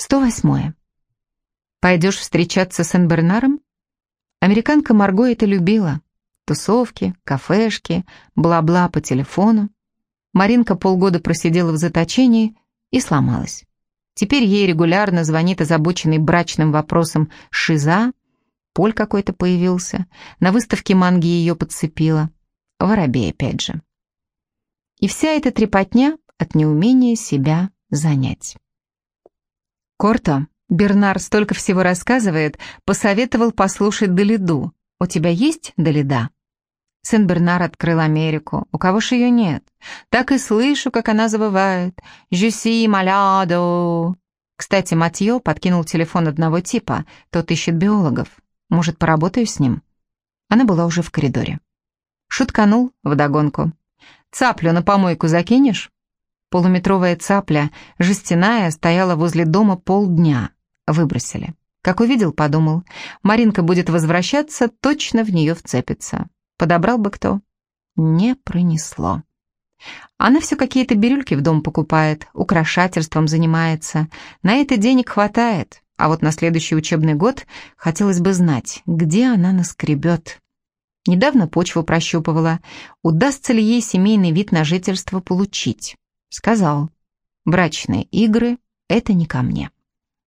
108. Пойдешь встречаться с Энбернаром? Американка Марго это любила. Тусовки, кафешки, бла-бла по телефону. Маринка полгода просидела в заточении и сломалась. Теперь ей регулярно звонит озабоченный брачным вопросом Шиза. Поль какой-то появился. На выставке манги ее подцепила. Воробей опять же. И вся эта трепотня от неумения себя занять. Корто, Бернар столько всего рассказывает, посоветовал послушать Долиду. У тебя есть Долида? Сен-Бернар открыл Америку. У кого ж ее нет? Так и слышу, как она завывает. «Жюси малядо». Кстати, Матье подкинул телефон одного типа. Тот ищет биологов. Может, поработаю с ним? Она была уже в коридоре. Шутканул вдогонку. «Цаплю на помойку закинешь?» Полуметровая цапля, жестяная, стояла возле дома полдня. Выбросили. Как увидел, подумал, Маринка будет возвращаться, точно в нее вцепится. Подобрал бы кто? Не пронесло. Она все какие-то бирюльки в дом покупает, украшательством занимается. На это денег хватает, а вот на следующий учебный год хотелось бы знать, где она наскребет. Недавно почву прощупывала, удастся ли ей семейный вид на жительство получить. Сказал, брачные игры — это не ко мне.